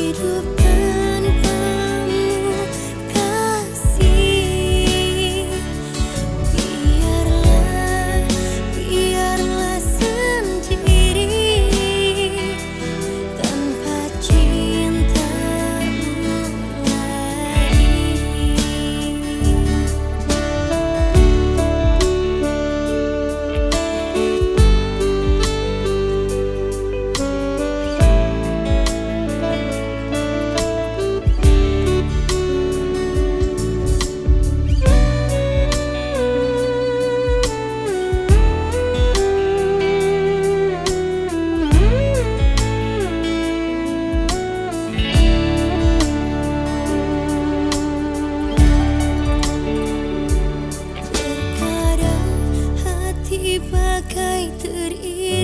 你。dipakai teri